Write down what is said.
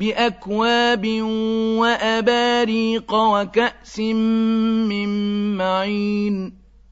بأكواب وأباريق وكأس من معين.